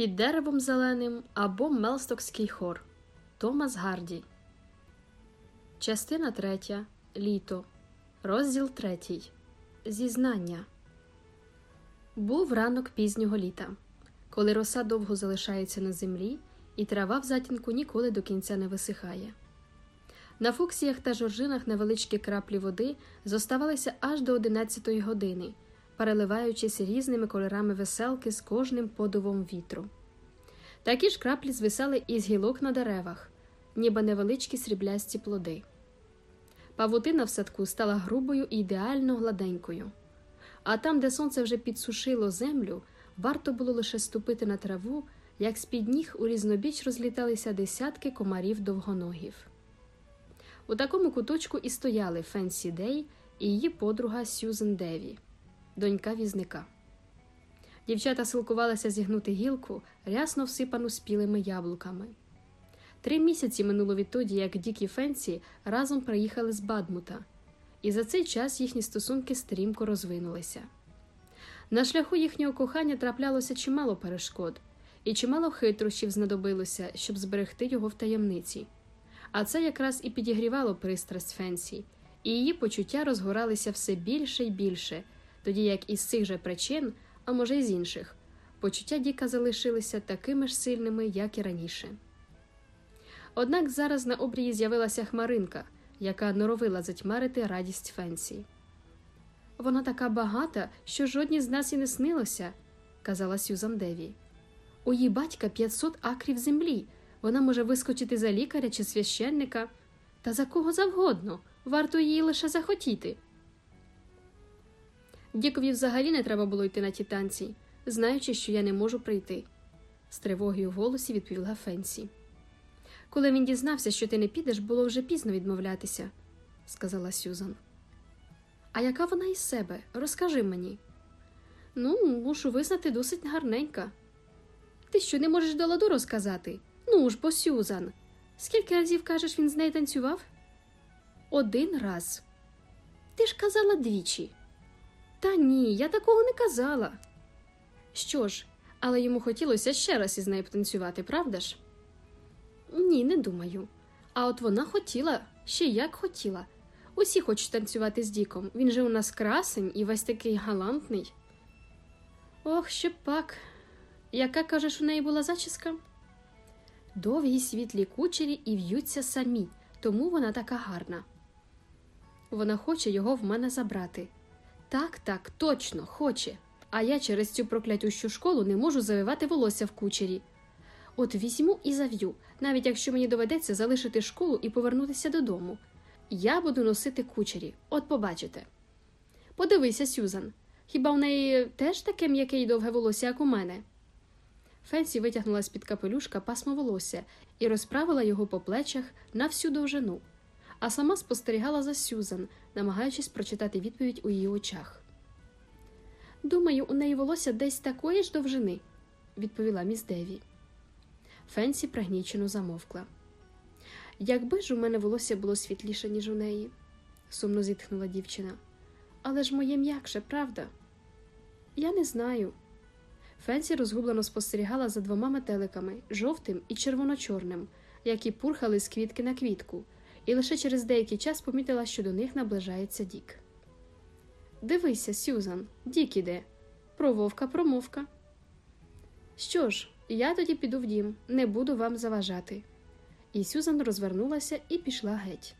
Під деревом зеленим або Мелстокський хор Томас Гарді. Частина третя. Літо. Розділ третій. Зізнання. Був ранок пізнього літа, коли роса довго залишається на землі, і трава в затінку ніколи до кінця не висихає. На фуксіях та жоржинах невеличкі краплі води зоставалися аж до одинадцятої години, переливаючись різними кольорами веселки з кожним подувом вітру. Такі ж краплі звисали із гілок на деревах, ніби невеличкі сріблясті плоди. Павутина в садку стала грубою і ідеально гладенькою. А там, де сонце вже підсушило землю, варто було лише ступити на траву, як з під ніг у різнобіч розліталися десятки комарів довгоногів. У такому куточку і стояли Фенсі Дей і її подруга Сюзен Деві, донька візника. Дівчата силкувалися зігнути гілку, рясно всипану спілими яблуками. Три місяці минуло відтоді, як Дік і Фенсі разом приїхали з Бадмута, і за цей час їхні стосунки стрімко розвинулися. На шляху їхнього кохання траплялося чимало перешкод, і чимало хитрощів знадобилося, щоб зберегти його в таємниці. А це якраз і підігрівало пристрасть Фенсі, і її почуття розгоралися все більше і більше, тоді як із цих же причин, а може й з інших, почуття Діка залишилися такими ж сильними, як і раніше. Однак зараз на обрії з'явилася хмаринка, яка норовила затьмарити радість Фенсі. Вона така багата, що жодній з нас і не снилося, казала Сюзан Деві. У її батька 500 акрів землі. Вона може вискочити за лікаря чи священника, та за кого завгодно, варто її лише захотіти. Дікові взагалі не треба було йти на ті танці, знаючи, що я не можу прийти, з тривогою в голосі відповіла Фенсі. Коли він дізнався, що ти не підеш, було вже пізно відмовлятися, сказала Сюзан. А яка вона із себе? Розкажи мені. Ну, мушу визнати досить гарненька. Ти що не можеш до ладу розказати? Ну ж, бо Сюзан. Скільки разів кажеш, він з нею танцював? Один раз. Ти ж казала двічі. Та ні, я такого не казала. Що ж, але йому хотілося ще раз із нею потанцювати, правда ж? Ні, не думаю. А от вона хотіла, ще як хотіла. Усі хочуть танцювати з Діком. Він же у нас красень і весь такий галантний. Ох, ще пак. Яка кажеш, у неї була зачіска? Довгі світлі кучері і в'ються самі, тому вона така гарна. Вона хоче його в мене забрати. Так, так, точно, хоче. А я через цю проклятющу школу не можу завивати волосся в кучері. От візьму і зав'ю, навіть якщо мені доведеться залишити школу і повернутися додому. Я буду носити кучері, от побачите. Подивися, Сюзан, хіба в неї теж таке м'яке й довге волосся, як у мене? Фенсі витягнула з під капелюшка пасмо волосся і розправила його по плечах на всю довжину, а сама спостерігала за Сюзан, намагаючись прочитати відповідь у її очах. Думаю, у неї волосся десь такої ж довжини, відповіла міс Деві. Фенсі пригнічено замовкла. Якби ж у мене волосся було світліше, ніж у неї, сумно зітхнула дівчина. Але ж моє м'якше, правда? Я не знаю. Фенсі розгублено спостерігала за двома метеликами жовтим і червоно-чорним, які пурхали з квітки на квітку, і лише через деякий час помітила, що до них наближається Дік. Дивися, Сюзан, Дік іде. Про вовка промовка. Що ж, я тоді піду в дім, не буду вам заважати. І Сюзан розвернулася і пішла геть.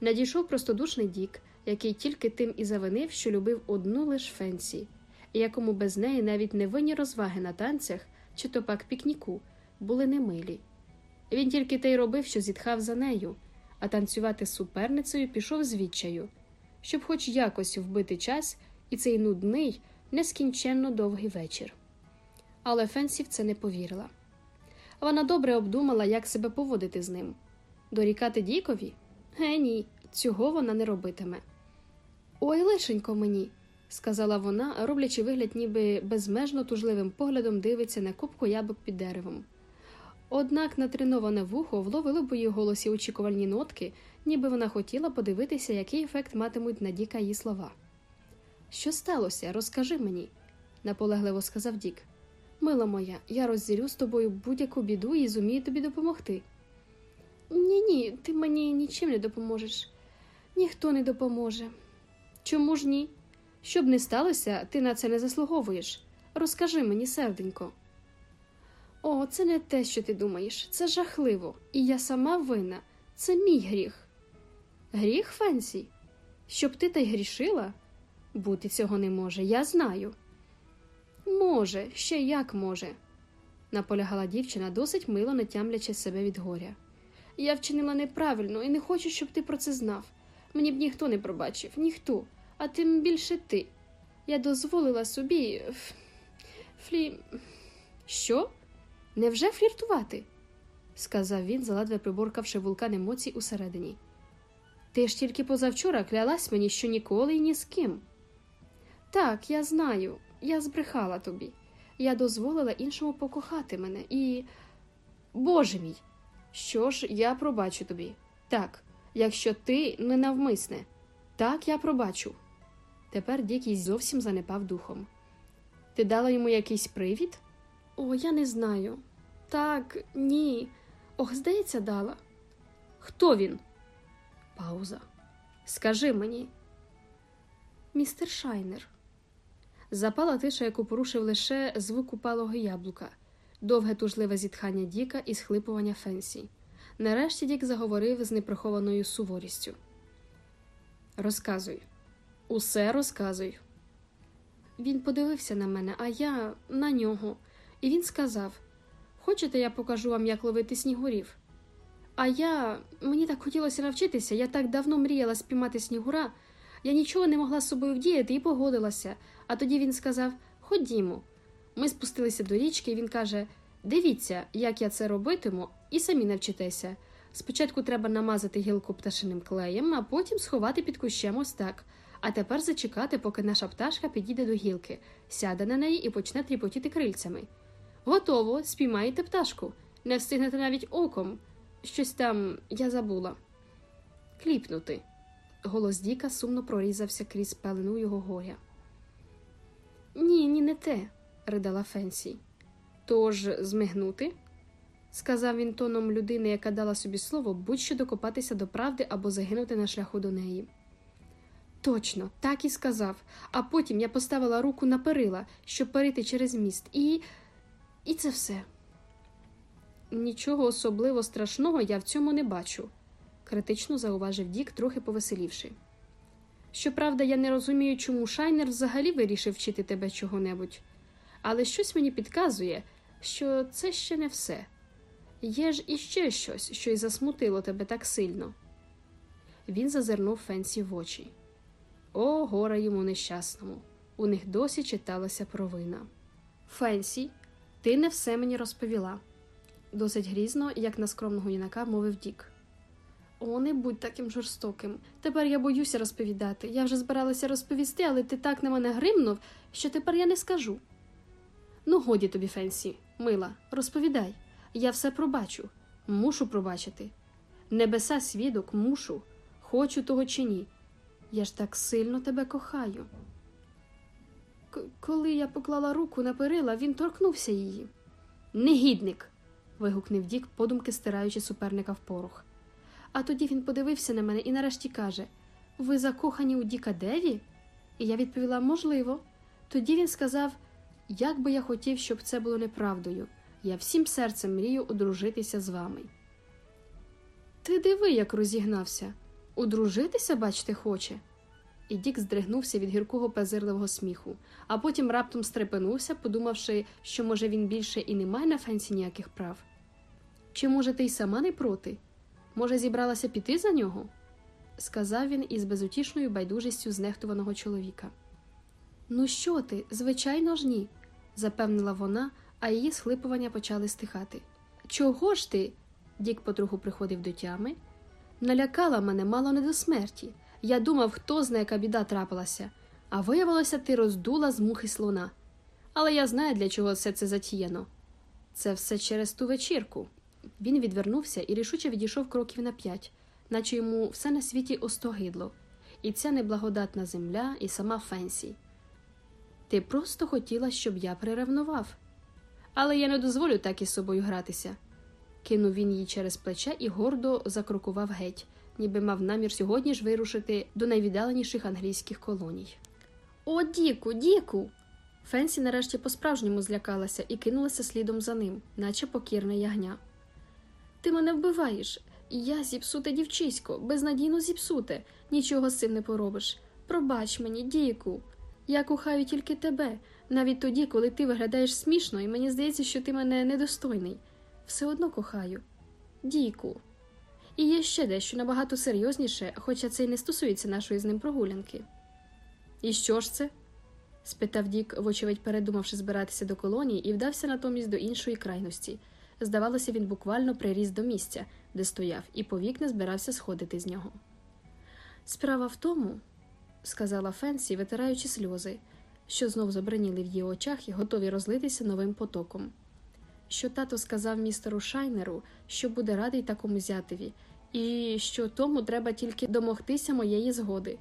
Надійшов простодушний Дік, який тільки тим і завинив, що любив одну лиш Фенсі якому без неї навіть невинні розваги на танцях чи то пак пікніку були немилі. Він тільки те й робив, що зітхав за нею, а танцювати з суперницею пішов з щоб хоч якось вбити час і цей нудний, нескінченно довгий вечір. Але Фенсі в це не повірила. Вона добре обдумала, як себе поводити з ним. Дорікати Дікові? Ге, ні, цього вона не робитиме. Ой, лишенько мені сказала вона, роблячи вигляд, ніби безмежно тужливим поглядом дивиться на кубку ябок під деревом. Однак натреноване вухо вловило б її голосі очікувальні нотки, ніби вона хотіла подивитися, який ефект матимуть на Діка її слова. Що сталося? Розкажи мені, наполегливо сказав Дік. Мила моя, я розділю з тобою будь-яку біду і зумію тобі допомогти. Ні, ні, ти мені нічим не допоможеш. Ніхто не допоможе. Чому ж ні? Щоб не сталося, ти на це не заслуговуєш. Розкажи мені, серденько. О, це не те, що ти думаєш. Це жахливо, і я сама винна. Це мій гріх. Гріх, Фенсі? Щоб ти та й грішила? Бути цього не може, я знаю. Може, ще як може, наполягала дівчина, досить мило не тямлячи себе від горя. Я вчинила неправильно і не хочу, щоб ти про це знав. Мені б ніхто не пробачив, ніхто, а тим більше ти. Я дозволила собі. Флі. Що? Невже фліртувати? сказав він, заледве приборкавши вулкан емоцій усередині. Ти ж тільки позавчора клялась мені, що ніколи і ні з ким. Так, я знаю, я збрехала тобі. Я дозволила іншому покохати мене і. Боже мій, що ж я пробачу тобі? Так, якщо ти ненавмисне, так я пробачу. Тепер Дікій зовсім занепав духом. Ти дала йому якийсь привід? О, я не знаю. Так, ні. Ох, здається, дала. Хто він? Пауза. Скажи мені. Містер Шайнер. Запала тиша, яку порушив лише звук упалого яблука, довге тужливе зітхання Діка і схлипування Фенсі. Нарешті Дік заговорив з неприхованою суворістю. Розказуй, усе розказуй. Він подивився на мене, а я на нього, і він сказав: Хочете, я покажу вам, як ловити снігурів? А я мені так хотілося навчитися, я так давно мріяла спіймати снігура. Я нічого не могла з собою вдіяти і погодилася. А тоді він сказав: Ходімо. Ми спустилися до річки, і він каже: Дивіться, як я це робитиму, і самі навчитеся. Спочатку треба намазати гілку пташиним клеєм, а потім сховати під кущем ось так. А тепер зачекати, поки наша пташка підійде до гілки, сяде на неї і почне тріпотіти крильцями. Готово, спіймаєте пташку, не встигнете навіть оком. Щось там я забула. Кліпнути. Голос Діка сумно прорізався крізь пелену його горя. Ні, ні, не те, ридала Фенсі. Тож змигнути? сказав він тоном людини, яка дала собі слово будь-що докопатися до правди або загинути на шляху до неї. Точно, так і сказав, а потім я поставила руку на перила, щоб перейти через міст, і. І це все. Нічого особливо страшного я в цьому не бачу, критично зауважив Дік, трохи повеселівши. Щоправда, я не розумію, чому Шайнер взагалі вирішив вчити тебе чого-небудь, але щось мені підказує, що це ще не все. Є ж іще щось, що й засмутило тебе так сильно. Він зазирнув Фенсі в очі. О, горе йому нещасному. У них досі читалася провина. Фенсі, ти не все мені розповіла. Досить грізно, як на скромного юнака, мовив Дік. О, не будь таким жорстоким. Тепер я боюся розповідати. Я вже збиралася розповісти, але ти так на мене гримнув, що тепер я не скажу. Ну, годі тобі, Фенсі, мила, розповідай. Я все пробачу, мушу пробачити. Небеса свідок, мушу, хочу того чи ні. Я ж так сильно тебе кохаю. К коли я поклала руку на перила, він торкнувся її. Негідник. вигукнув Дік, подумки стираючи суперника в порох. А тоді він подивився на мене і нарешті каже Ви закохані у Діка Деві? І я відповіла можливо. Тоді він сказав, як би я хотів, щоб це було неправдою. Я всім серцем мрію одружитися з вами. Ти диви, як розігнався. Одружитися, бачте, хоче. І Дік здригнувся від гіркого презирливого сміху, а потім раптом стрепенувся, подумавши, що, може, він більше і не має на фенсі ніяких прав. Чи, може, ти й сама не проти? Може, зібралася піти за нього? сказав він із безутішною байдужістю знехтуваного чоловіка. Ну, що ти, звичайно ж, ні, запевнила вона, а її схлипування почали стихати. Чого ж ти? Дік потроху приходив до тями. Налякала мене мало не до смерті. Я думав, хто знає, яка біда трапилася, а виявилося, ти роздула з мухи слона. Але я знаю, для чого все це затіяно. Це все через ту вечірку. Він відвернувся і рішуче відійшов кроків на п'ять, наче йому все на світі остогидло, і ця неблагодатна земля, і сама Фенсі. Ти просто хотіла, щоб я приревнував. але я не дозволю так із собою гратися. Кинув він її через плече і гордо закрокував геть, ніби мав намір сьогодні ж вирушити до найвіддаленіших англійських колоній. О, Діку, Діку. Фенсі нарешті по-справжньому злякалася і кинулася слідом за ним, наче покірне ягня. Ти мене вбиваєш. Я зіпсуте дівчисько, безнадійно зіпсуте, нічого з цим не поробиш. Пробач мені, Діку. Я кохаю тільки тебе, навіть тоді, коли ти виглядаєш смішно, і мені здається, що ти мене недостойний. Все одно кохаю. Діку. І є ще дещо набагато серйозніше, хоча це й не стосується нашої з ним прогулянки. І що ж це? спитав Дік, вочевидь передумавши збиратися до колонії, і вдався натомість до іншої крайності. Здавалося, він буквально приріс до місця, де стояв, і повік не збирався сходити з нього. Справа в тому, сказала Фенсі, витираючи сльози, що знов забраніли в її очах і готові розлитися новим потоком. Що тато сказав містеру Шайнеру, що буде радий такому зятеві, і що тому треба тільки домогтися моєї згоди,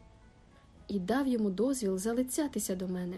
і дав йому дозвіл залицятися до мене.